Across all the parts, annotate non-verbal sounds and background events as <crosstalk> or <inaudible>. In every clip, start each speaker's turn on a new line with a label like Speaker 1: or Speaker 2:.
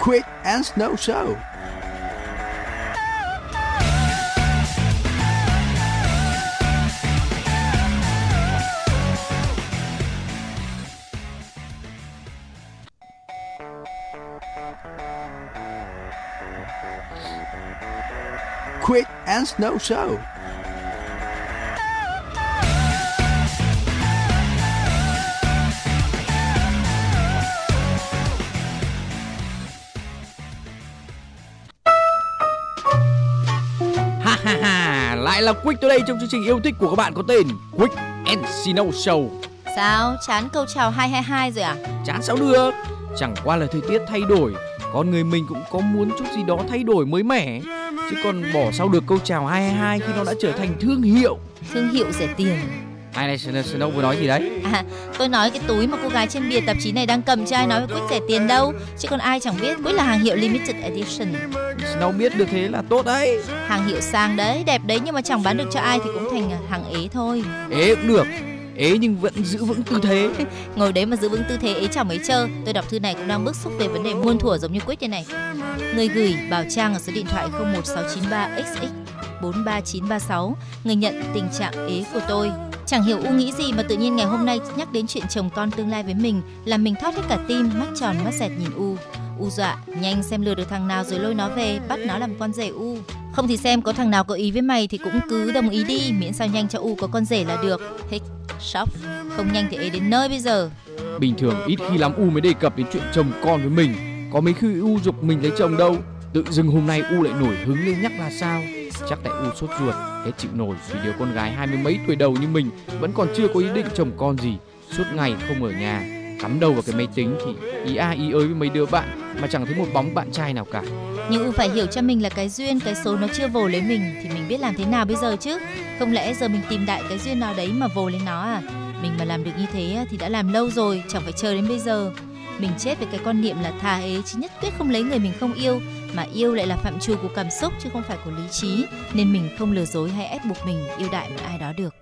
Speaker 1: Quick and Snow Show. Quick and Snow Show.
Speaker 2: Lại là Quick tới đây trong chương trình yêu thích của các bạn có tên Quick and Snow Show.
Speaker 3: Sao? Chán câu chào 222 rồi à?
Speaker 2: Chán sao được? Chẳng qua là thời tiết thay đổi, con người mình cũng có muốn chút gì đó thay đổi mới mẻ. Chứ còn bỏ sau được câu chào 222 khi nó đã trở thành thương hiệu.
Speaker 3: Thương hiệu rẻ tiền.
Speaker 2: Ai này Snow, Snow vừa nói gì đấy?
Speaker 3: À, tôi nói cái túi mà cô gái trên bìa tạp chí này đang cầm cho ai nói với Quick rẻ tiền đâu. Chứ còn ai chẳng biết Quick là hàng hiệu limited edition.
Speaker 2: Snow biết được thế là tốt đấy.
Speaker 3: Hàng hiệu sang đấy, đẹp đấy nhưng mà chẳng bán được cho ai thì cũng thành hàng ế thôi.
Speaker 2: Ế cũng được. Ế nhưng vẫn giữ vững tư thế. <laughs>
Speaker 3: Ngồi đấy mà giữ vững tư thế ế chẳng mấy chơ. Tôi đọc thư này cũng đang bức xúc về vấn đề muôn thuở giống như Quick đây này. Người gửi Bảo Trang ở số điện thoại 01693XX 43936 Người nhận tình trạng ế của tôi Chẳng hiểu U nghĩ gì mà tự nhiên ngày hôm nay nhắc đến chuyện chồng con tương lai với mình Làm mình thót hết cả tim, mắt tròn mắt dẹt nhìn U U dọa, nhanh xem lừa được thằng nào rồi lôi nó về, bắt nó làm con rể U Không thì xem có thằng nào có ý với mày thì cũng cứ đồng ý đi Miễn sao nhanh cho U có con rể là được Hích, sốc, không nhanh thì ấy đến nơi bây giờ
Speaker 2: Bình thường ít khi lắm U mới đề cập đến chuyện chồng con với mình. Có mấy khi U dục mình lấy chồng đâu. Tự dưng hôm nay U lại nổi hứng lên nhắc là sao? Chắc tại U sốt ruột, hết chịu nổi vì đứa con gái hai mươi mấy tuổi đầu như mình vẫn còn chưa có ý định chồng con gì. Suốt ngày không ở nhà, cắm đầu vào cái máy tính thì ý a ý ới với mấy đứa bạn mà chẳng thấy một bóng bạn trai nào cả.
Speaker 3: Nhưng U phải hiểu cho mình là cái duyên, cái số nó chưa vồ lấy mình thì mình biết làm thế nào bây giờ chứ? Không lẽ giờ mình tìm đại cái duyên nào đấy mà vồ lên nó à? Mình mà làm được như thế thì đã làm lâu rồi, chẳng phải chờ đến bây giờ. Mình chết với cái quan niệm là thà ế chứ nhất quyết không lấy người mình không yêu mà yêu lại là phạm trù của cảm xúc chứ không phải của lý trí nên mình không lừa dối hay ép buộc mình yêu đại một ai đó được.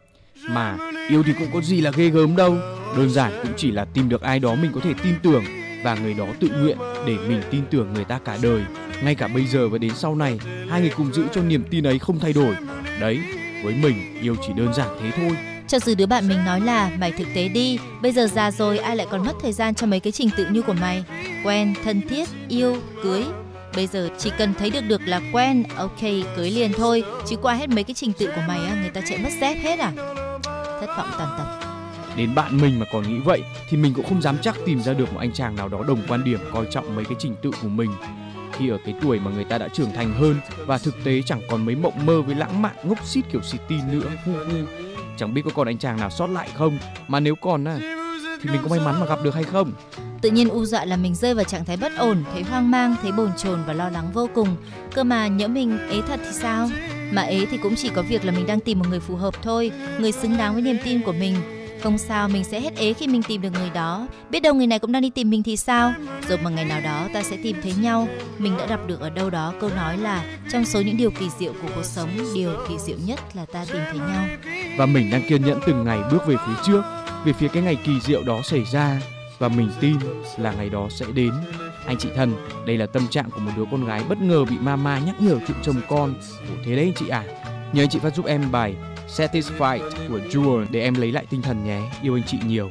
Speaker 2: Mà yêu thì cũng có gì là ghê gớm đâu Đơn giản cũng chỉ là tìm được ai đó mình có thể tin tưởng Và người đó tự nguyện để mình tin tưởng người ta cả đời Ngay cả bây giờ và đến sau này Hai người cùng giữ cho niềm tin ấy không thay đổi Đấy, với mình yêu chỉ đơn giản thế thôi
Speaker 3: Cho dù đứa bạn mình nói là mày thực tế đi, bây giờ già rồi ai lại còn mất thời gian cho mấy cái trình tự như của mày. Quen, thân thiết, yêu, cưới. Bây giờ chỉ cần thấy được được là quen, ok, cưới liền thôi. Chứ qua hết mấy cái trình tự của mày á, người ta chạy mất dép hết à. Thất vọng tàn tật
Speaker 2: Đến bạn mình mà còn nghĩ vậy Thì mình cũng không dám chắc tìm ra được một anh chàng nào đó đồng quan điểm Coi trọng mấy cái trình tự của mình Khi ở cái tuổi mà người ta đã trưởng thành hơn Và thực tế chẳng còn mấy mộng mơ với lãng mạn ngốc xít kiểu City nữa Chẳng biết có còn anh chàng nào sót lại không Mà nếu còn à Thì mình có may mắn mà gặp được hay không
Speaker 3: Tự nhiên u dọa là mình rơi vào trạng thái bất ổn, thấy hoang mang, thấy bồn chồn và lo lắng vô cùng. Cơ mà nhỡ mình ế thật thì sao? Mà ế thì cũng chỉ có việc là mình đang tìm một người phù hợp thôi, người xứng đáng với niềm tin của mình. Không sao, mình sẽ hết ế khi mình tìm được người đó. Biết đâu người này cũng đang đi tìm mình thì sao? Rồi mà ngày nào đó ta sẽ tìm thấy nhau. Mình đã đọc được ở đâu đó câu nói là trong số những điều kỳ diệu của cuộc sống, điều kỳ diệu nhất là ta tìm thấy nhau.
Speaker 2: Và mình đang kiên nhẫn từng ngày bước về phía trước Về phía cái ngày kỳ diệu đó xảy ra Và mình tin là ngày đó sẽ đến Anh chị thân, đây là tâm trạng của một đứa con gái bất ngờ bị mama nhắc nhở chuyện chồng con Ủa thế đấy anh chị à Nhớ anh chị phát giúp em bài Satisfied của Jewel để em lấy lại tinh thần nhé. Yêu anh chị nhiều.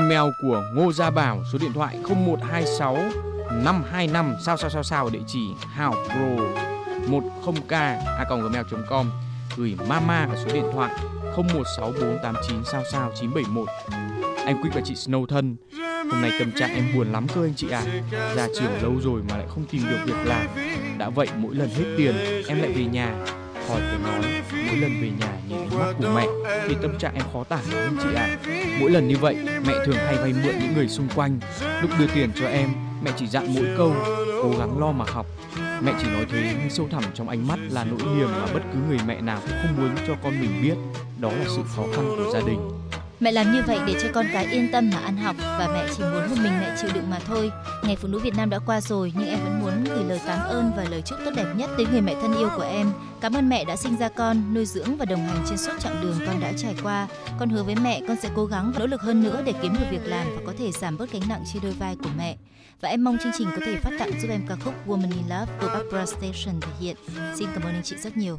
Speaker 2: Email của Ngô Gia Bảo, số điện thoại 0126 525 sao sao sao sao ở địa chỉ hào pro 10k a gmail.com gửi mama ở số điện thoại 016489 sao sao 971 anh Quick và chị Snow thân, hôm nay tâm trạng em buồn lắm cơ anh chị à ra trường lâu rồi mà lại không tìm được việc làm. Đã vậy mỗi lần hết tiền, em lại về nhà. Khỏi phải nói, mỗi lần về nhà nhìn mắt của mẹ thì tâm trạng em khó tả lắm chị ạ. Mỗi lần như vậy, mẹ thường hay vay mượn những người xung quanh, lúc đưa tiền cho em, mẹ chỉ dặn mỗi câu, cố gắng lo mà học. Mẹ chỉ nói thế nhưng sâu thẳm trong ánh mắt là nỗi niềm mà bất cứ người mẹ nào cũng không muốn cho con mình biết, đó là sự khó khăn của gia đình.
Speaker 3: Mẹ làm như vậy để cho con cái yên tâm mà ăn học và mẹ chỉ muốn một mình mẹ chịu đựng mà thôi. Ngày phụ nữ Việt Nam đã qua rồi nhưng em vẫn muốn gửi lời cảm ơn và lời chúc tốt đẹp nhất tới người mẹ thân yêu của em. Cảm ơn mẹ đã sinh ra con, nuôi dưỡng và đồng hành trên suốt chặng đường con đã trải qua. Con hứa với mẹ con sẽ cố gắng và nỗ lực hơn nữa để kiếm được việc làm và có thể giảm bớt gánh nặng trên đôi vai của mẹ. Và em mong chương trình có thể phát tặng giúp em ca khúc Woman in Love của Barbara Station thể hiện. Xin cảm ơn anh chị rất nhiều.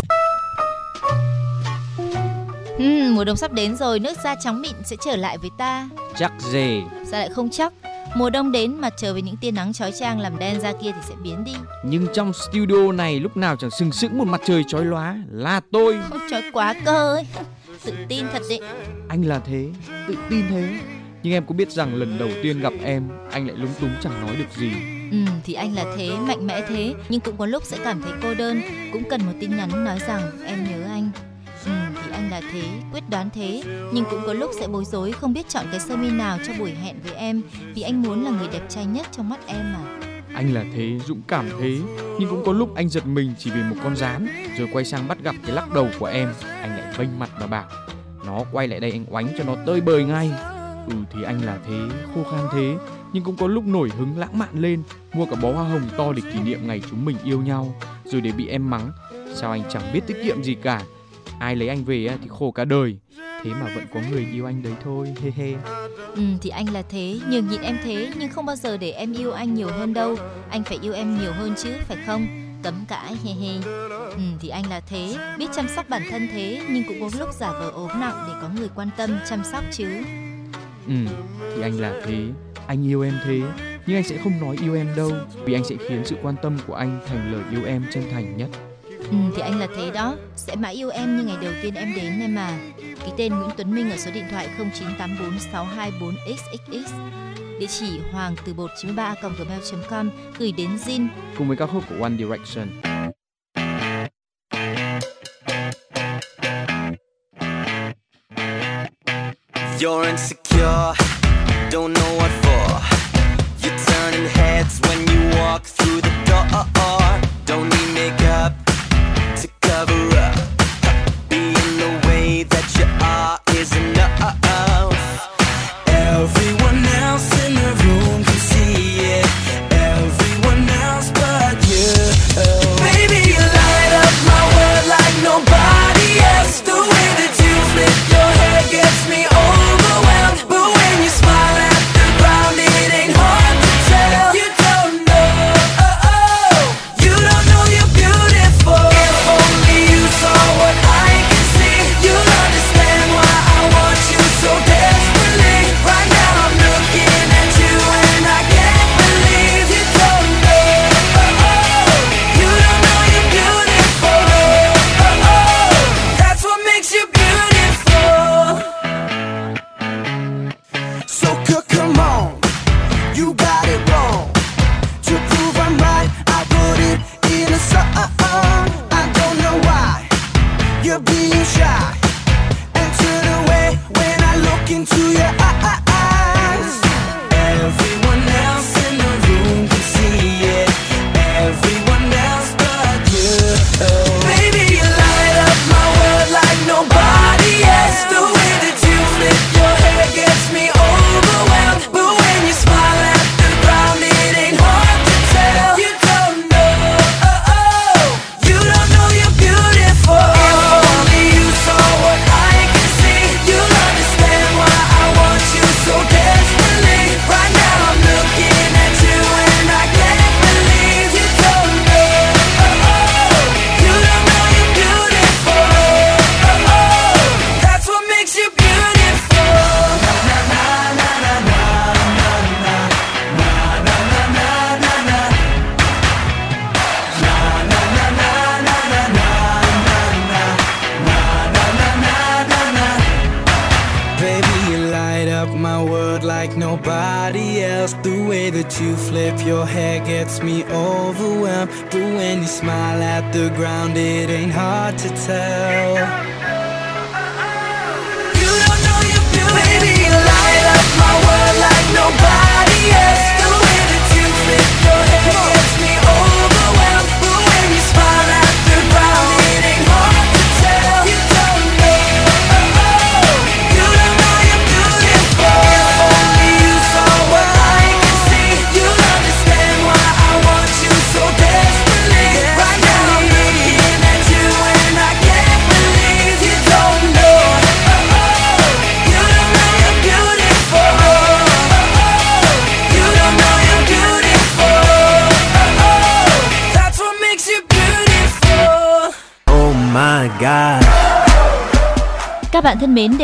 Speaker 3: Ừm, mùa đông sắp đến rồi, nước da trắng mịn sẽ trở lại với ta.
Speaker 2: Chắc dề.
Speaker 3: Sao lại không chắc? Mùa đông đến mặt trời với những tia nắng chói chang làm đen da kia thì sẽ biến đi.
Speaker 2: Nhưng trong studio này lúc nào chẳng sừng sững một mặt trời chói lóa là tôi.
Speaker 3: Ôi trời quá cơ ấy. Tự tin thật đấy.
Speaker 2: Anh là thế, tự tin thế. Nhưng em có biết rằng lần đầu tiên gặp em, anh lại lúng túng chẳng nói được gì.
Speaker 3: Ừ thì anh là thế, mạnh mẽ thế Nhưng cũng có lúc sẽ cảm thấy cô đơn Cũng cần một tin nhắn nói rằng em nhớ anh Ừ thì anh là thế, quyết đoán thế. Nhưng cũng có lúc sẽ bối rối không biết chọn cái sơ mi nào cho buổi hẹn với em Vì anh muốn là người đẹp trai nhất trong mắt em mà.
Speaker 2: Anh là thế, dũng cảm thế, nhưng cũng có lúc anh giật mình chỉ vì một con rán, rồi quay sang bắt gặp cái lắc đầu của em, anh lại vênh mặt và bảo, nó quay lại đây anh oánh cho nó tơi bời ngay. Ừ thì anh là thế, khô khan thế, nhưng cũng có lúc nổi hứng lãng mạn lên, mua cả bó hoa hồng to để kỷ niệm ngày chúng mình yêu nhau, rồi để bị em mắng, sao anh chẳng biết tiết kiệm gì cả, ai lấy anh về thì khổ cả đời, thế mà vẫn có người yêu anh đấy thôi, he he.
Speaker 3: Ừ thì anh là thế, nhường nhịn em thế Nhưng không bao giờ để em yêu anh nhiều hơn đâu Anh phải yêu em nhiều hơn chứ, phải không? Cấm cãi, he he Ừ thì anh là thế, biết chăm sóc bản thân thế Nhưng cũng có lúc giả vờ ốm nặng để có người quan tâm, chăm sóc chứ
Speaker 2: Ừ, thì anh là thế, anh yêu em thế, nhưng anh sẽ không nói yêu em đâu, vì anh sẽ khiến sự quan tâm của anh thành lời yêu em chân thành nhất.
Speaker 3: Ừ thì anh là thế đó. Sẽ mãi yêu em như ngày đầu tiên em đến em mà Ký tên Nguyễn Tuấn Minh ở số điện thoại 09846246xxx Địa chỉ hoàng từ bột 93 gmail.com Gửi đến Jin.
Speaker 2: Cùng với các khúc của One Direction.
Speaker 4: You're insecure, don't know what for. You're turning turning heads when you walk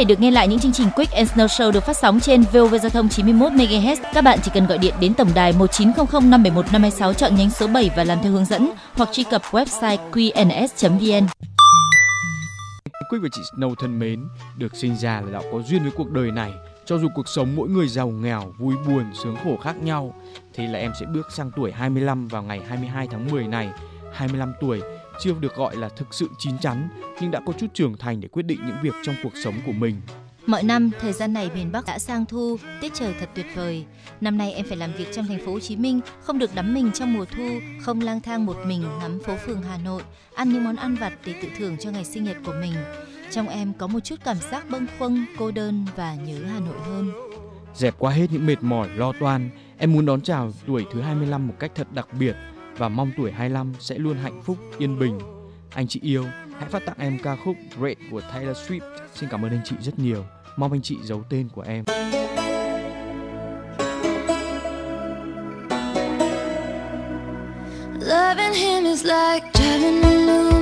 Speaker 3: được nghe lại những chương trình Quick and Snow Show được phát sóng trên VOV Giao thông 91 MHz, các bạn chỉ cần gọi điện đến tổng đài 1900 571 526 chọn nhánh số 7 và làm theo hướng dẫn hoặc truy cập website qns.vn.
Speaker 2: Quick và chị Snow thân mến, được sinh ra là đã có duyên với cuộc đời này. Cho dù cuộc sống mỗi người giàu nghèo, vui buồn, sướng khổ khác nhau, thế là em sẽ bước sang tuổi 25 vào ngày 22 tháng 10 này. 25 tuổi chưa được gọi là thực sự chín chắn, nhưng đã có chút trưởng thành để quyết định những việc trong cuộc sống của mình.
Speaker 3: Mọi năm, thời gian này miền Bắc đã sang thu, tiết trời thật tuyệt vời. Năm nay em phải làm việc trong thành phố Hồ Chí Minh, không được đắm mình trong mùa thu, không lang thang một mình ngắm phố phường Hà Nội, ăn những món ăn vặt để tự thưởng cho ngày sinh nhật của mình. Trong em có một chút cảm giác bâng khuâng, cô đơn và nhớ Hà Nội hơn.
Speaker 2: Dẹp qua hết những mệt mỏi, lo toan, em muốn đón chào tuổi thứ 25 một cách thật đặc biệt và mong tuổi 25 sẽ luôn hạnh phúc, yên bình. Anh chị yêu, hãy phát tặng em ca khúc Great của Taylor Swift. Xin cảm ơn anh chị rất nhiều. Mong anh chị giấu tên của em.
Speaker 5: Loving him is like driving a new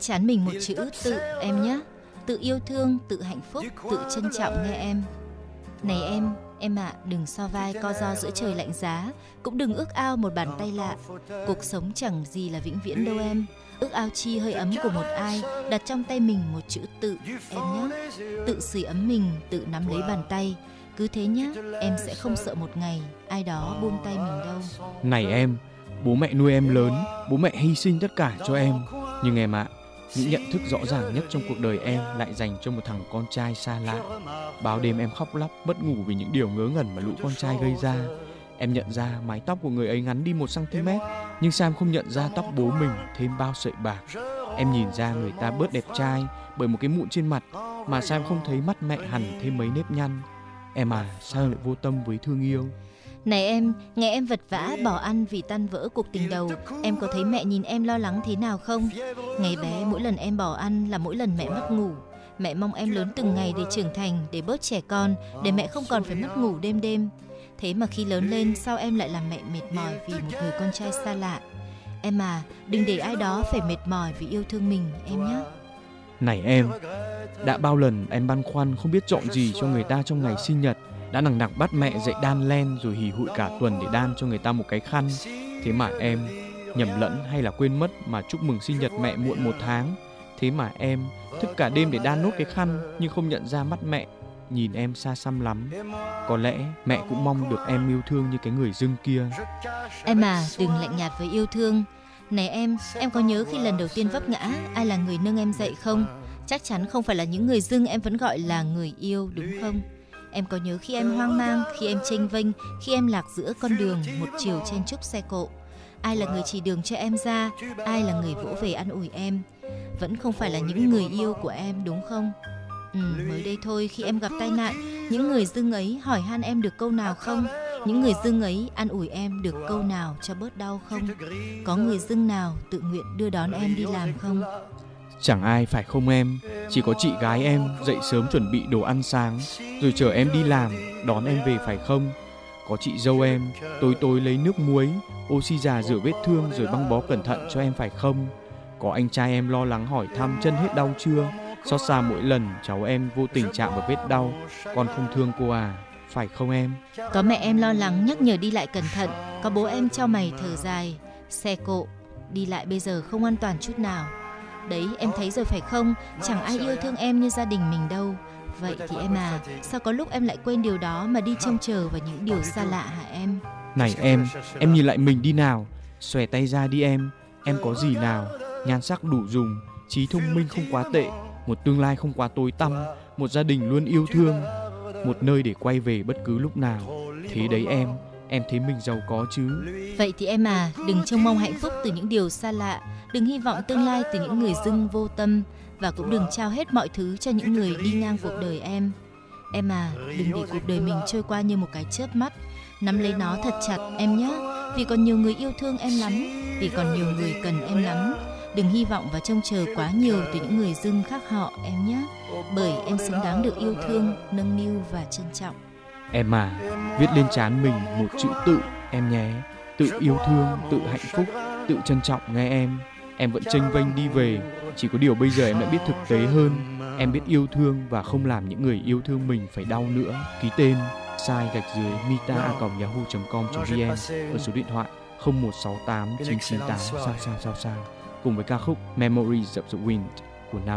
Speaker 3: à, trán mình một chữ tự em nhé. Tự yêu thương, tự hạnh phúc, tự trân trọng nghe em. Này em, em ạ, đừng so vai co do giữa trời lạnh giá, cũng đừng ước ao một bàn tay lạ. Cuộc sống chẳng gì là vĩnh viễn đâu em. Ước ao chi hơi ấm của một ai, đặt trong tay mình một chữ tự, em nhé. Tự sưởi ấm mình, tự nắm lấy bàn tay. Cứ thế nhé, em sẽ không sợ một ngày ai đó buông tay mình đâu.
Speaker 2: Này em, bố mẹ nuôi em lớn, bố mẹ hy sinh tất cả cho em. Nhưng em ạ, những nhận thức rõ ràng nhất trong cuộc đời em lại dành cho một thằng con trai xa lạ. Bao đêm em khóc lóc, mất ngủ vì những điều ngớ ngẩn mà lũ con trai gây ra. Em nhận ra mái tóc của người ấy ngắn đi một cm, nhưng Sam không nhận ra tóc bố mình thêm bao sợi bạc. Em nhìn ra người ta bớt đẹp trai bởi một cái mụn trên mặt, mà Sam không thấy mắt mẹ hẳn thêm mấy nếp nhăn. Em à, sao lại vô tâm với thương yêu?
Speaker 3: Này em, nghe em vật vã bỏ ăn vì tan vỡ cuộc tình đầu, em có thấy mẹ nhìn em lo lắng thế nào không? Ngày bé mỗi lần em bỏ ăn là mỗi lần mẹ mất ngủ. Mẹ mong em lớn từng ngày để trưởng thành, để bớt trẻ con, để mẹ không còn phải mất ngủ đêm đêm. Thế mà khi lớn lên sao em lại làm mẹ mệt mỏi vì một người con trai xa lạ? Em à, đừng để ai đó phải mệt mỏi vì yêu thương mình em nhé.
Speaker 2: Này em, đã bao lần em băn khoăn không biết chọn gì cho người ta trong ngày sinh nhật, đã nằng nặc bắt mẹ dậy đan len rồi hì hụi cả tuần để đan cho người ta một cái khăn. Thế mà em nhầm lẫn hay là quên mất mà chúc mừng sinh nhật mẹ muộn một tháng. Thế mà em thức cả đêm để đan nốt cái khăn nhưng không nhận ra mắt mẹ nhìn em xa xăm lắm. Có lẽ mẹ cũng mong được em yêu thương như cái người dưng kia.
Speaker 3: Em à, đừng lạnh nhạt với yêu thương. Này em, em có nhớ khi lần đầu tiên vấp ngã, ai là người nâng em dậy không? Chắc chắn không phải là những người dưng em vẫn gọi là người yêu đúng không? Em có nhớ khi em hoang mang, khi em tranh vinh, khi em lạc giữa con đường một chiều chen chúc xe cộ. Ai là người chỉ đường cho em ra, ai là người vỗ về an ủi em. Vẫn không phải là những người yêu của em đúng không? Ừ, mới đây thôi khi em gặp tai nạn, những người dưng ấy hỏi han em được câu nào không? Những người dưng ấy an ủi em được câu nào cho bớt đau không? Có người dưng nào tự nguyện đưa đón em đi làm không?
Speaker 2: Chẳng ai phải không em, chỉ có chị gái em dậy sớm chuẩn bị đồ ăn sáng, rồi chờ em đi làm, đón em về phải không? Có chị dâu em, tối tối lấy nước muối, oxy già rửa vết thương rồi băng bó cẩn thận cho em phải không? Có anh trai em lo lắng hỏi thăm chân hết đau chưa? Xót xa mỗi lần cháu em vô tình chạm vào vết đau, con không thương cô à, phải không em?
Speaker 3: Có mẹ em lo lắng nhắc nhở đi lại cẩn thận, có bố em cho mày thở dài, xe cộ, đi lại bây giờ không an toàn chút nào. Đấy em thấy rồi phải không, chẳng ai yêu thương em như gia đình mình đâu. Vậy thì em à, sao có lúc em lại quên điều đó mà đi trông chờ vào những điều xa lạ hả em?
Speaker 2: Này em, em nhìn lại mình đi nào, xòe tay ra đi em, em có gì nào, nhan sắc đủ dùng, trí thông minh không quá tệ, một tương lai không quá tối tăm, một gia đình luôn yêu thương, một nơi để quay về bất cứ lúc nào. Thế đấy em, em thấy mình giàu có chứ.
Speaker 3: Vậy thì em à, đừng trông mong hạnh phúc từ những điều xa lạ, đừng hy vọng tương lai từ những người dưng vô tâm và cũng đừng trao hết mọi thứ cho những người đi ngang cuộc đời em. Em à, đừng để cuộc đời mình trôi qua như một cái chớp mắt, nắm lấy nó thật chặt em nhé, vì còn nhiều người yêu thương em lắm, vì còn nhiều người cần em lắm. Đừng hy vọng và trông chờ quá nhiều từ những người dưng khác họ em nhé, bởi em xứng đáng được yêu thương, nâng niu và trân trọng.
Speaker 2: Em à, viết lên trán mình một chữ tự em nhé. Tự yêu thương, tự hạnh phúc, tự trân trọng nghe em. Em vẫn tranh vênh đi về, chỉ có điều bây giờ em đã biết thực tế hơn. Em biết yêu thương và không làm những người yêu thương mình phải đau nữa. Ký tên sai gạch dưới mita@yahoo.com.vn ở số điện thoại 0168 998 sao sao sao sao cùng với ca khúc Memories of the Wind của Na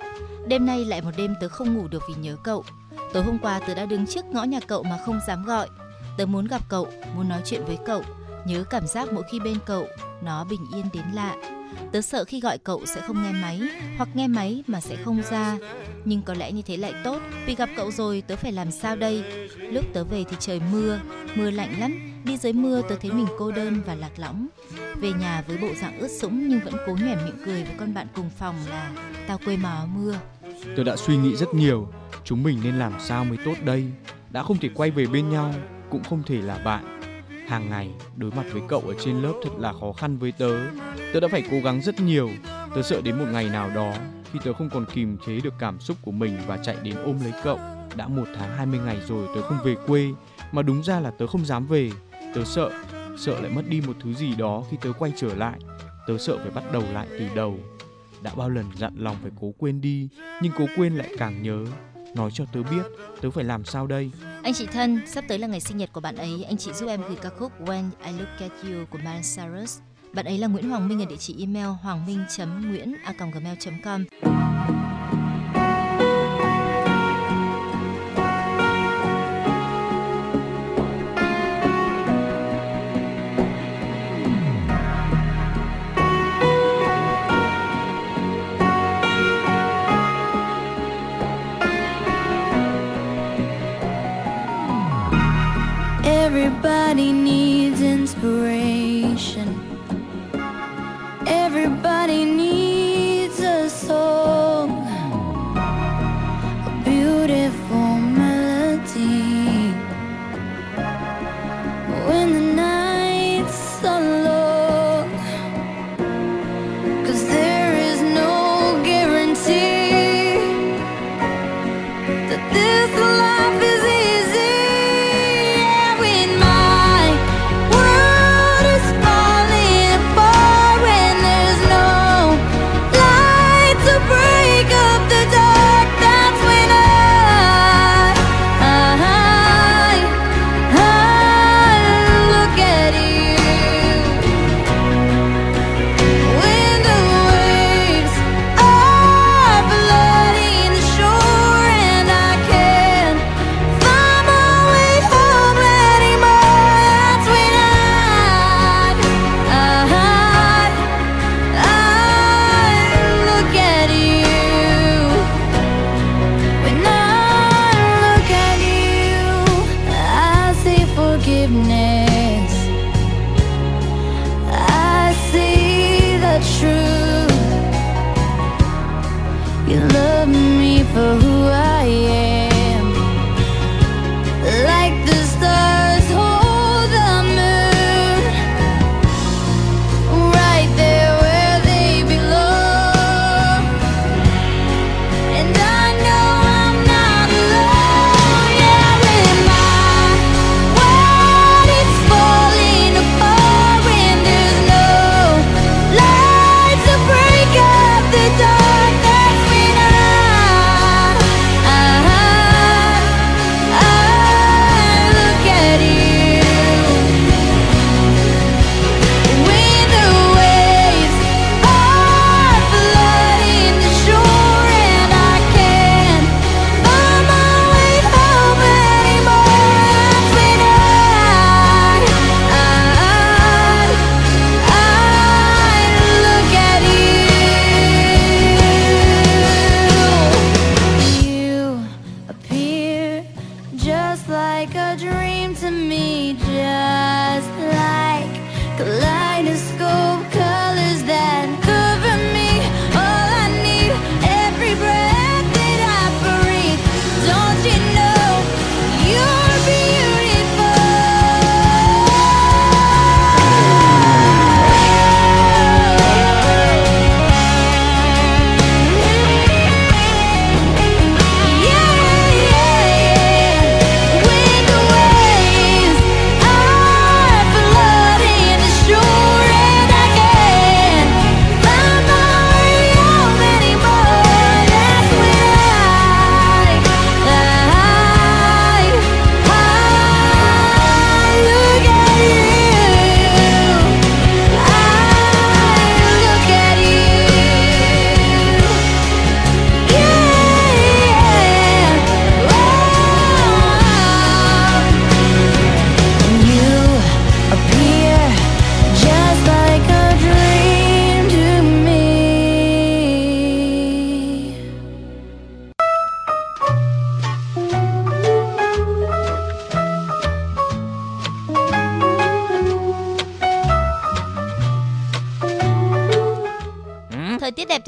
Speaker 3: Đêm nay lại một đêm tớ không ngủ được vì nhớ cậu. Tối hôm qua tớ đã đứng trước ngõ nhà cậu mà không dám gọi. Tớ muốn gặp cậu, muốn nói chuyện với cậu,
Speaker 5: Nhớ cảm giác mỗi khi bên cậu, nó bình yên đến lạ. Tớ sợ khi gọi cậu sẽ không nghe máy, hoặc nghe máy mà sẽ không ra. Nhưng có lẽ như thế lại tốt, vì gặp cậu rồi tớ phải làm sao đây? Lúc tớ về thì trời mưa, mưa lạnh lắm. Đi dưới mưa tớ thấy mình cô đơn và lạc lõng. Về nhà với bộ dạng ướt sũng nhưng vẫn cố nhèm miệng cười với con bạn cùng phòng là tao quê mà áo mưa.
Speaker 2: Tớ đã suy nghĩ rất nhiều, chúng mình nên làm sao mới tốt đây. Đã không thể quay về bên nhau, cũng không thể là bạn. Hàng ngày đối mặt với cậu ở trên lớp thật là khó khăn với tớ. Tớ đã phải cố gắng rất nhiều. Tớ sợ đến một ngày nào đó khi tớ không còn kìm chế được cảm xúc của mình và chạy đến ôm lấy cậu. Đã một tháng 20 ngày rồi tớ không về quê, mà đúng ra là tớ không dám về. Tớ sợ, sợ lại mất đi một thứ gì đó khi tớ quay trở lại. Tớ sợ phải bắt đầu lại từ đầu. Đã bao lần dặn lòng phải cố quên đi, nhưng cố quên lại càng nhớ. Nói cho tớ biết, tớ phải làm sao đây?
Speaker 5: Anh chị thân, sắp tới là ngày sinh nhật của bạn ấy, anh chị giúp em gửi ca khúc When I Look at You của Miley Cyrus. Bạn ấy là Nguyễn Hoàng Minh ở địa chỉ email hoàng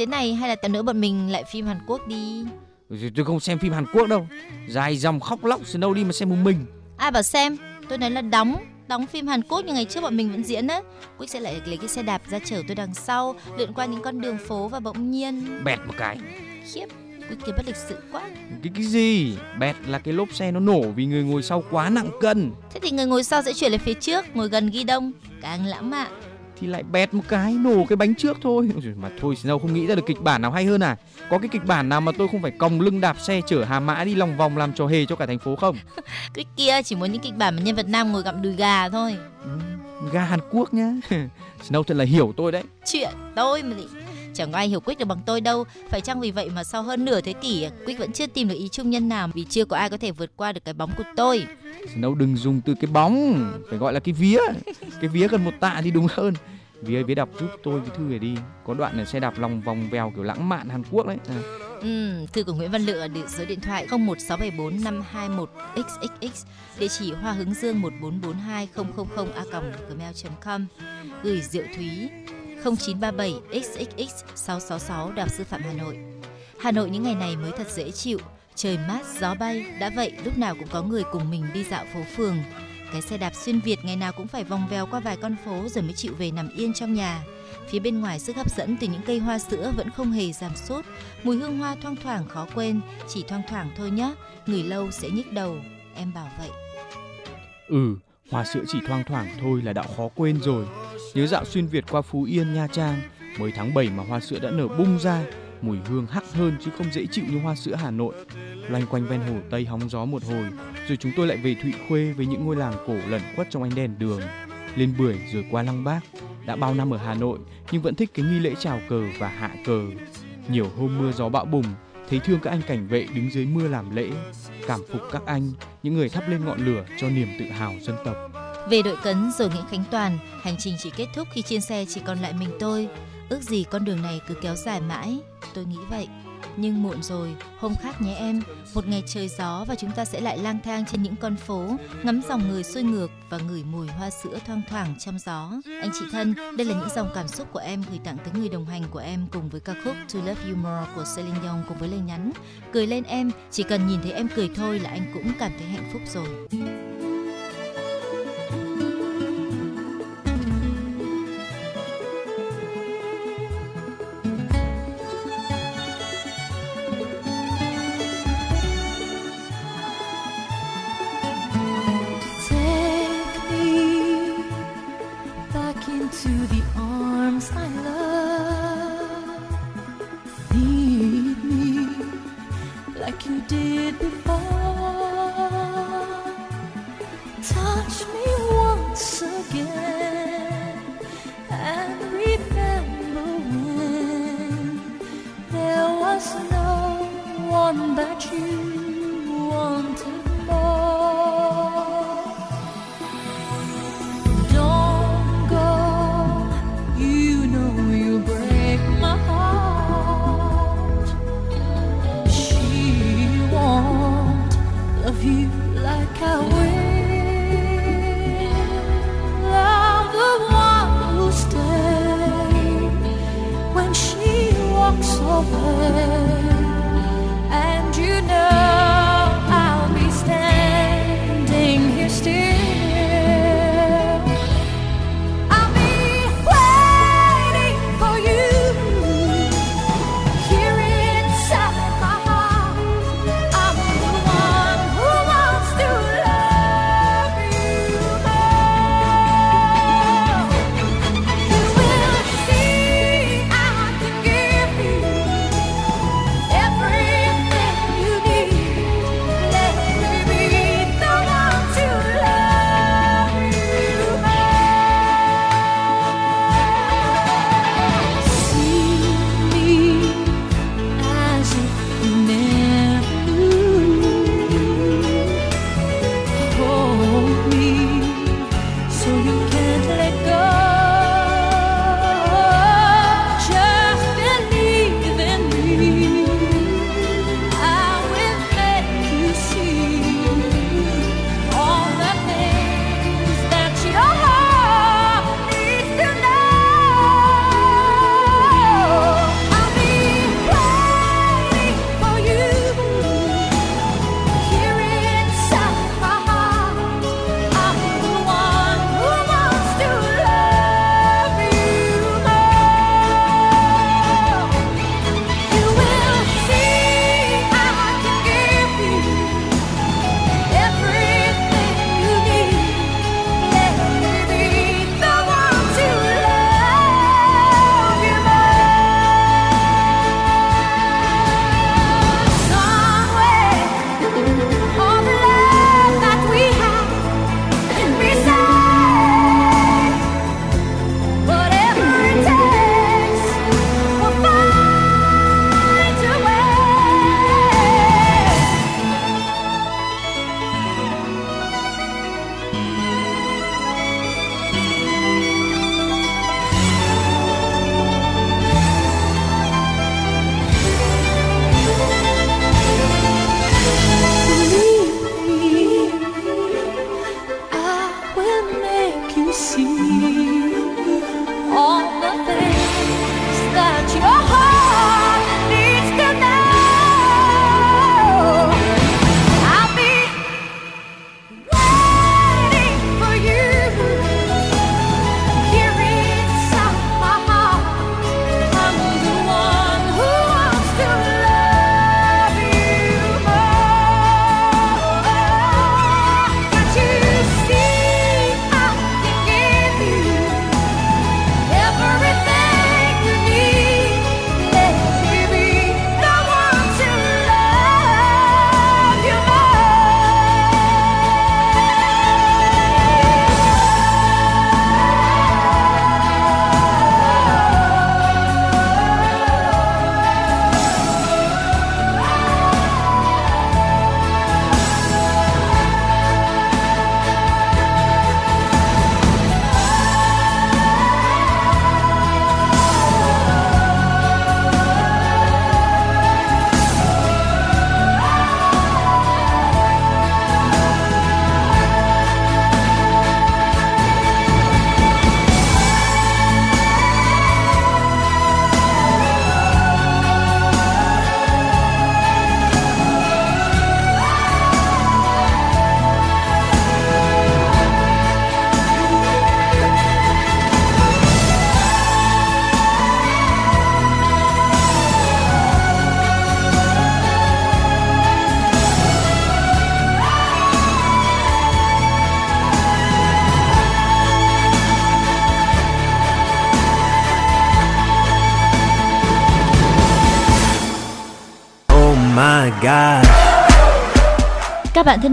Speaker 3: thế này hay là tầm nữa bọn mình lại phim Hàn Quốc đi.
Speaker 2: Tôi không xem phim Hàn Quốc đâu. Dài dòng khóc lóc Snow đi mà xem một mình.
Speaker 3: Ai bảo xem, tôi nói là đóng đóng phim Hàn Quốc như ngày trước bọn mình vẫn diễn á. Quyết sẽ lại lấy cái xe đạp ra chở tôi đằng sau, lượn qua những con đường phố và bỗng nhiên
Speaker 2: Bẹt một cái.
Speaker 3: khiếp, Quyết kia bất lịch sự quá.
Speaker 2: Cái cái gì? Bẹt là cái lốp xe nó nổ vì người ngồi sau quá nặng cân.
Speaker 3: Thế thì người ngồi sau sẽ chuyển lên phía trước, ngồi gần ghi đông, càng lãng mạn.
Speaker 2: Thì lại bẹt một cái nổ cái bánh trước thôi mà thôi Snow không nghĩ ra được kịch bản nào hay hơn à có cái kịch bản nào mà tôi không phải còng lưng đạp xe chở hà mã đi lòng vòng làm trò hề cho cả thành phố không <laughs>
Speaker 3: Quyết kia chỉ muốn những kịch bản mà nhân vật nam ngồi gặm đùi gà thôi.
Speaker 2: Ừ, ga Hàn Quốc nhá <laughs> Snow thật là hiểu tôi đấy
Speaker 3: Chuyện tôi mà gì. Chẳng có ai hiểu Quyết được bằng tôi đâu. Phải chăng vì vậy mà sau hơn nửa thế kỷ, Quyết vẫn chưa tìm được ý chung nhân nào vì chưa có ai có thể vượt qua được cái bóng của tôi.
Speaker 2: Snow đừng dùng từ cái bóng phải gọi là cái vía cái vía gần một tạ thì đúng hơn vía ơi, vía đọc giúp tôi cái thư này đi có đoạn là xe đạp lòng vòng vèo kiểu lãng mạn Hàn Quốc đấy à.
Speaker 3: Ừ, thư của Nguyễn Văn Lựa địa số điện thoại 01674521xxx địa chỉ Hoa Hướng Dương 1442000a gmail.com, gửi Diệu Thúy 0937 xxx 666 Đại Sư phạm Hà Nội. Hà Nội những ngày này mới thật dễ chịu, trời mát gió bay, đã vậy lúc nào cũng có người cùng mình đi dạo phố phường. Cái xe đạp xuyên Việt ngày nào cũng phải vòng vèo qua vài con phố rồi mới chịu về nằm yên trong nhà. Phía bên ngoài sức hấp dẫn từ những cây hoa sữa vẫn không hề giảm sút, mùi hương hoa thoang thoảng khó quên, chỉ thoang thoảng thôi nhé, người lâu sẽ nhức đầu, em bảo vậy.
Speaker 2: ừ hoa sữa chỉ thoang thoảng thôi là đã khó quên rồi nhớ dạo xuyên Việt qua Phú Yên Nha Trang mới tháng 7 mà hoa sữa đã nở bung ra mùi hương hắc hơn chứ không dễ chịu như hoa sữa Hà Nội. Loanh quanh ven hồ Tây hóng gió một hồi rồi chúng tôi lại về Thụy Khuê với những ngôi làng cổ lẩn khuất trong ánh đèn đường. Lên bưởi rồi qua Lăng Bác đã bao năm ở Hà Nội nhưng vẫn thích cái nghi lễ chào cờ và hạ cờ. Nhiều hôm mưa gió bão bùng thấy thương các anh cảnh vệ đứng dưới mưa làm lễ cảm phục các anh những người thắp lên ngọn lửa cho niềm tự hào dân tộc.
Speaker 3: Về đội cấn rồi Nguyễn Khánh Toàn, hành trình chỉ kết thúc khi trên xe chỉ còn lại mình tôi. Ước gì con đường này cứ kéo dài mãi, tôi nghĩ vậy. Nhưng muộn rồi, hôm khác nhé em, một ngày trời gió và chúng ta sẽ lại lang thang trên những con phố, ngắm dòng người xuôi ngược và ngửi mùi hoa sữa thoang thoảng trong gió. Anh chị thân, đây là những dòng cảm xúc của em gửi tặng tới người đồng hành của em cùng với ca khúc To Love You More của Celine Dion cùng với lời nhắn. Cười lên em, chỉ cần nhìn thấy em cười thôi là anh cũng cảm thấy hạnh phúc rồi.
Speaker 5: Did before. Touch me once again and remember when there was no one that you
Speaker 3: say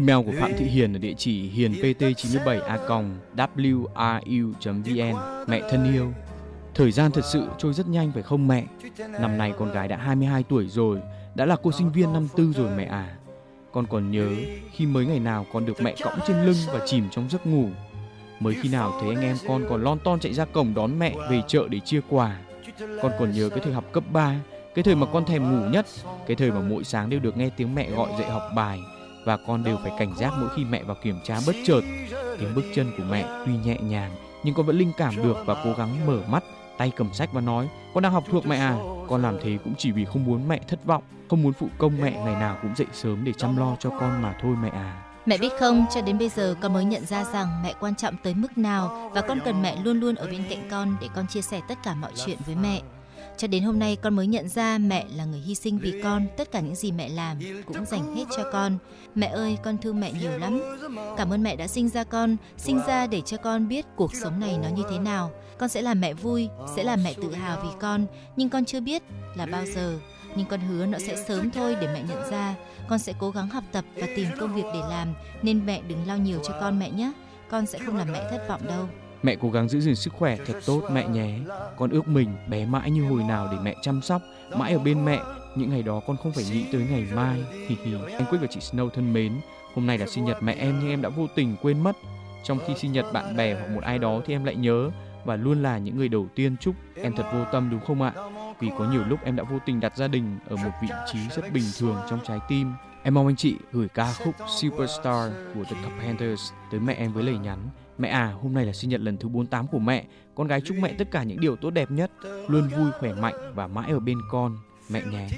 Speaker 2: Email của Phạm Thị Hiền ở địa chỉ hiền.pt97a.wru.vn Mẹ thân yêu Thời gian thật sự trôi rất nhanh phải không mẹ? Năm nay con gái đã 22 tuổi rồi, đã là cô sinh viên năm tư rồi mẹ à. Con còn nhớ khi mới ngày nào con được mẹ cõng trên lưng và chìm trong giấc ngủ. Mới khi nào thấy anh em con còn lon ton chạy ra cổng đón mẹ về chợ để chia quà. Con còn nhớ cái thời học cấp 3, cái thời mà con thèm ngủ nhất, cái thời mà mỗi sáng đều được nghe tiếng mẹ gọi dậy học bài và con đều phải cảnh giác mỗi khi mẹ vào kiểm tra bất chợt. Tiếng bước chân của mẹ tuy nhẹ nhàng nhưng con vẫn linh cảm được và cố gắng mở mắt, tay cầm sách và nói: "Con đang học thuộc mẹ à." Con làm thế cũng chỉ vì không muốn mẹ thất vọng, không muốn phụ công mẹ ngày nào cũng dậy sớm để chăm lo cho con mà thôi mẹ à.
Speaker 3: Mẹ biết không, cho đến bây giờ con mới nhận ra rằng mẹ quan trọng tới mức nào và con cần mẹ luôn luôn ở bên cạnh con để con chia sẻ tất cả mọi chuyện với mẹ. Cho đến hôm nay con mới nhận ra mẹ là người hy sinh vì con, tất cả những gì mẹ làm cũng dành hết cho con. Mẹ ơi, con thương mẹ nhiều lắm. Cảm ơn mẹ đã sinh ra con, sinh ra để cho con biết cuộc sống này nó như thế nào. Con sẽ làm mẹ vui, sẽ làm mẹ tự hào vì con, nhưng con chưa biết là bao giờ. Nhưng con hứa nó sẽ sớm thôi để mẹ nhận ra. Con sẽ cố gắng học tập và tìm công việc để làm, nên mẹ đừng lo nhiều cho con mẹ nhé. Con sẽ không làm mẹ thất vọng đâu.
Speaker 2: Mẹ cố gắng giữ gìn sức khỏe thật tốt mẹ nhé. Con ước mình bé mãi như hồi nào để mẹ chăm sóc, mãi ở bên mẹ. Những ngày đó con không phải nghĩ tới ngày mai. Hì hì. Anh Quyết và chị Snow thân mến, hôm nay là sinh nhật mẹ em nhưng em đã vô tình quên mất. Trong khi sinh nhật bạn bè hoặc một ai đó thì em lại nhớ và luôn là những người đầu tiên chúc em thật vô tâm đúng không ạ? Vì có nhiều lúc em đã vô tình đặt gia đình ở một vị trí rất bình thường trong trái tim. Em mong anh chị gửi ca khúc Superstar của The Carpenters tới mẹ em với lời nhắn Mẹ à, hôm nay là sinh nhật lần thứ 48 của mẹ. Con gái chúc mẹ tất cả những điều tốt đẹp nhất, luôn vui khỏe mạnh và mãi ở bên con, mẹ nhé.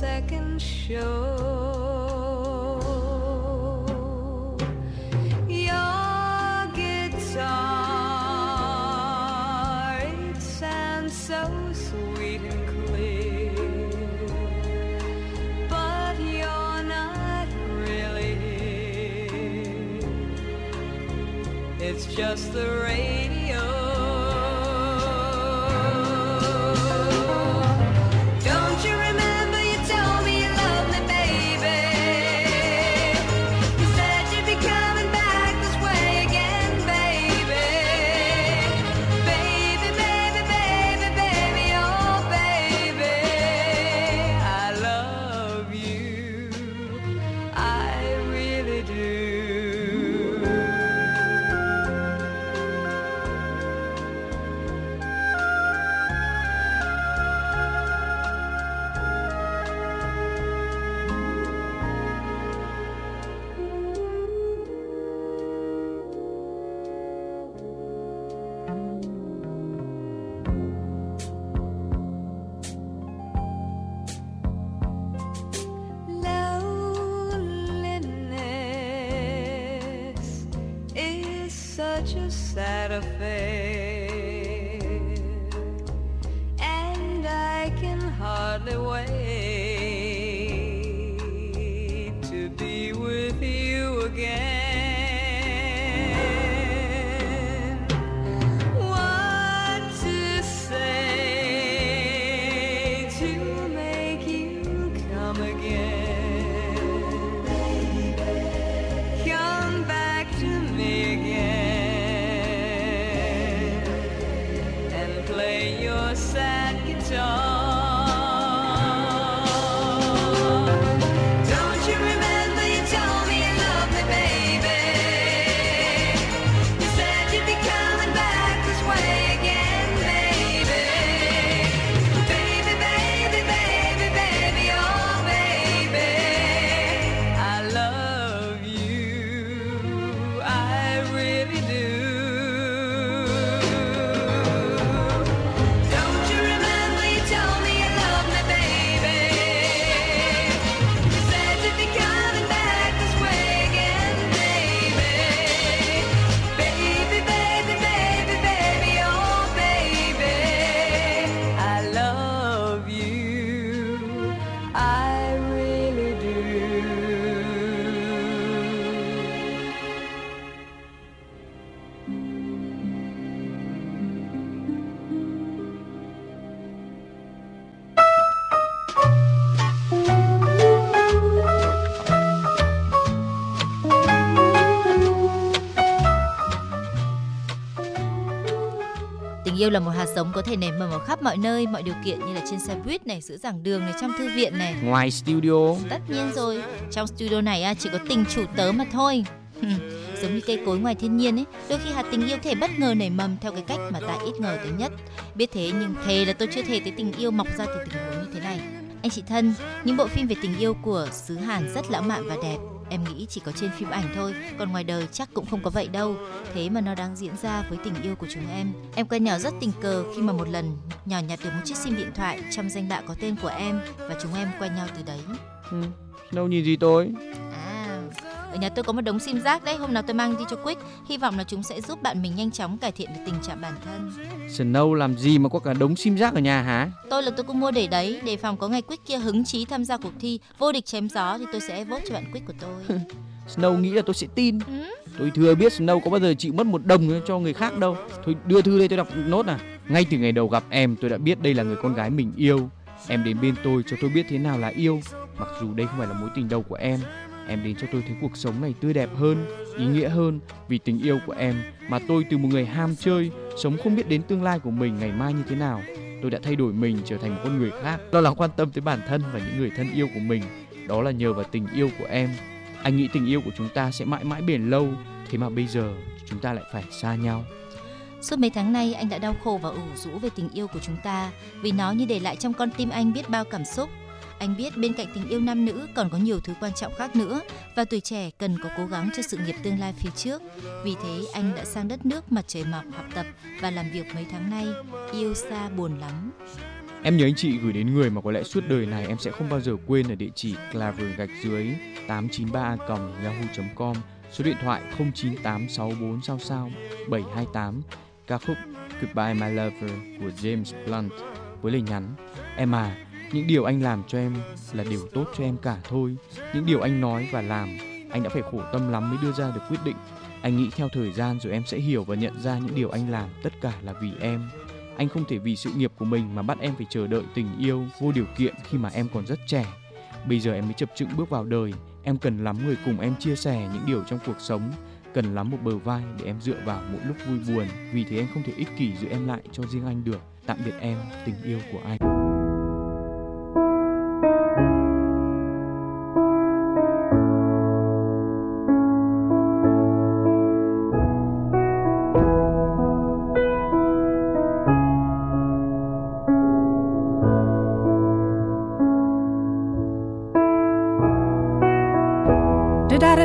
Speaker 6: Second show. Your guitar, it sounds so sweet and clear, but you're not really. It's just the radio. Such a sad affair,
Speaker 3: yêu là một hạt giống có thể nảy mầm ở khắp mọi nơi, mọi điều kiện như là trên xe buýt này, giữa giảng đường này, trong thư viện này.
Speaker 2: Ngoài studio,
Speaker 3: Tất nhiên rồi, trong studio này chỉ có tình chủ tớ mà thôi. Giống như cây cối ngoài thiên nhiên ấy, đôi khi hạt tình yêu thể bất ngờ nảy mầm theo cái cách mà ta ít ngờ tới nhất. Biết thế nhưng thề là tôi chưa thể thấy tình yêu mọc ra từ tình huống như thế này. Anh chị thân, những bộ phim về tình yêu của xứ Hàn rất lãng mạn và đẹp. Em nghĩ chỉ có trên phim ảnh thôi, còn ngoài đời chắc cũng không có vậy đâu. Thế mà nó đang diễn ra với tình yêu của chúng em. Em quen nhỏ rất tình cờ khi mà một lần nhỏ nhặt được một chiếc sim điện thoại trong danh bạ có tên của em và chúng em quen nhau từ đấy.
Speaker 2: ừ, đâu nhìn gì tôi.
Speaker 3: Ở nhà tôi có một đống sim rác đấy, hôm nào tôi mang đi cho Quick, hy vọng là chúng sẽ giúp bạn mình nhanh chóng cải thiện được tình trạng bản thân.
Speaker 2: Snow làm gì mà có cả đống sim rác ở nhà hả?
Speaker 3: Tôi là tôi cũng mua để đấy, đề phòng có ngày Quick kia hứng chí tham gia cuộc thi vô địch chém gió thì tôi sẽ vote cho bạn Quick của tôi. <laughs>
Speaker 2: Snow nghĩ là tôi sẽ tin.
Speaker 3: Ừ.
Speaker 2: Tôi thừa biết Snow có bao giờ chịu mất một đồng cho người khác đâu. Thôi đưa thư đây tôi đọc nốt à. Ngay từ ngày đầu gặp em tôi đã biết đây là người con gái mình yêu. Em đến bên tôi cho tôi biết thế nào là yêu. Mặc dù đây không phải là mối tình đầu của em. Em đến cho tôi thấy cuộc sống này tươi đẹp hơn, ý nghĩa hơn vì tình yêu của em mà tôi từ một người ham chơi, sống không biết đến tương lai của mình ngày mai như thế nào. Tôi đã thay đổi mình trở thành một con người khác, lo lắng quan tâm tới bản thân và những người thân yêu của mình. Đó là nhờ vào tình yêu của em. Anh nghĩ tình yêu của chúng ta sẽ mãi mãi bền lâu, thế mà bây giờ chúng ta lại phải xa nhau.
Speaker 3: Suốt mấy tháng nay anh đã đau khổ và ủ rũ về tình yêu của chúng ta vì nó như để lại trong con tim anh biết bao cảm xúc. Anh biết bên cạnh tình yêu nam nữ còn có nhiều thứ quan trọng khác nữa và tuổi trẻ cần có cố gắng cho sự nghiệp tương lai phía trước. Vì thế anh đã sang đất nước mặt trời mọc học tập và làm việc mấy tháng nay. Yêu xa buồn lắm.
Speaker 2: Em nhớ anh chị gửi đến người mà có lẽ suốt đời này em sẽ không bao giờ quên ở địa chỉ claver gạch dưới 893 yahoo.com số điện thoại 09864 sao sao 728 ca khúc Goodbye My Lover của James Blunt với lời nhắn Em à, những điều anh làm cho em là điều tốt cho em cả thôi. Những điều anh nói và làm, anh đã phải khổ tâm lắm mới đưa ra được quyết định. Anh nghĩ theo thời gian rồi em sẽ hiểu và nhận ra những điều anh làm tất cả là vì em. Anh không thể vì sự nghiệp của mình mà bắt em phải chờ đợi tình yêu vô điều kiện khi mà em còn rất trẻ. Bây giờ em mới chập chững bước vào đời, em cần lắm người cùng em chia sẻ những điều trong cuộc sống, cần lắm một bờ vai để em dựa vào mỗi lúc vui buồn. Vì thế anh không thể ích kỷ giữ em lại cho riêng anh được. Tạm biệt em, tình yêu của anh.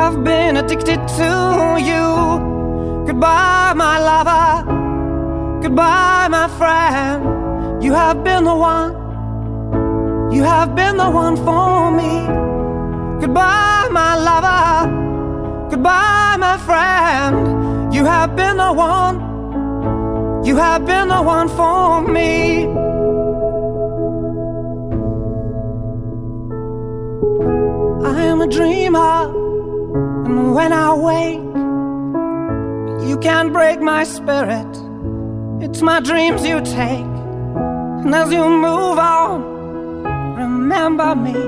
Speaker 7: I've been addicted to you. Goodbye, my lover. Goodbye, my friend. You have been the one. You have been the one for me. Goodbye, my lover. Goodbye, my friend. You have been the one. You have been the one for me. I am a dreamer, and when I wake, you can't break my spirit. It's my dreams you take, and as you move on, remember me.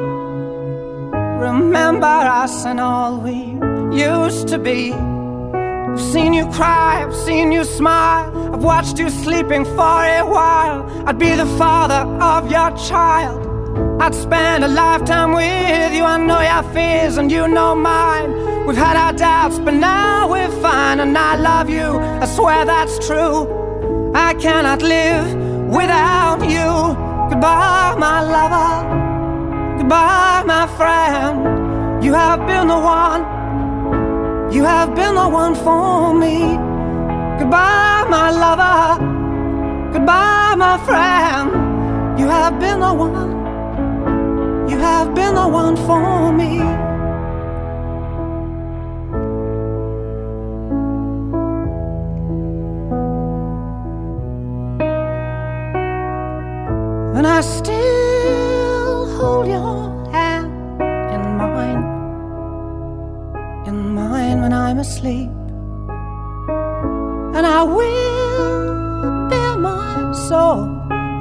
Speaker 7: Remember us and all we used to be. I've seen you cry, I've seen you smile, I've watched you sleeping for a while. I'd be the father of your child. I'd spend a lifetime with you. I know your fears and you know mine. We've had our doubts, but now we're fine. And I love you, I swear that's true. I cannot live without you. Goodbye, my lover. Goodbye, my friend. You have been the one. You have been the one for me. Goodbye, my lover. Goodbye, my friend. You have been the one. You have been the one for me. And I still hold your hand in mine, in mine when I'm asleep. And I will bear my soul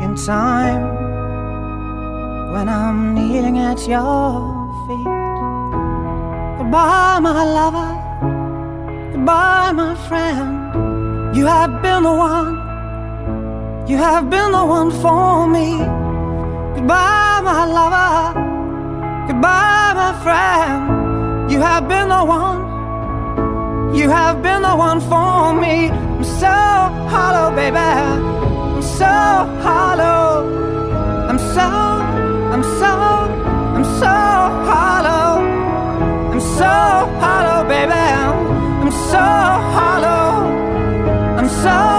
Speaker 7: in time at your feet. Goodbye, my lover. Goodbye, my friend. You have been the one. You have been the one for me. Goodbye, my lover. Goodbye, my friend. You have been the one. You have been the one for me. I'm so hollow, baby. I'm so hollow. I'm so, I'm so, so hollow. I'm so hollow, baby. I'm so hollow. I'm so,